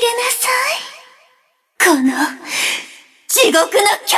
きれなさい。この、地獄の強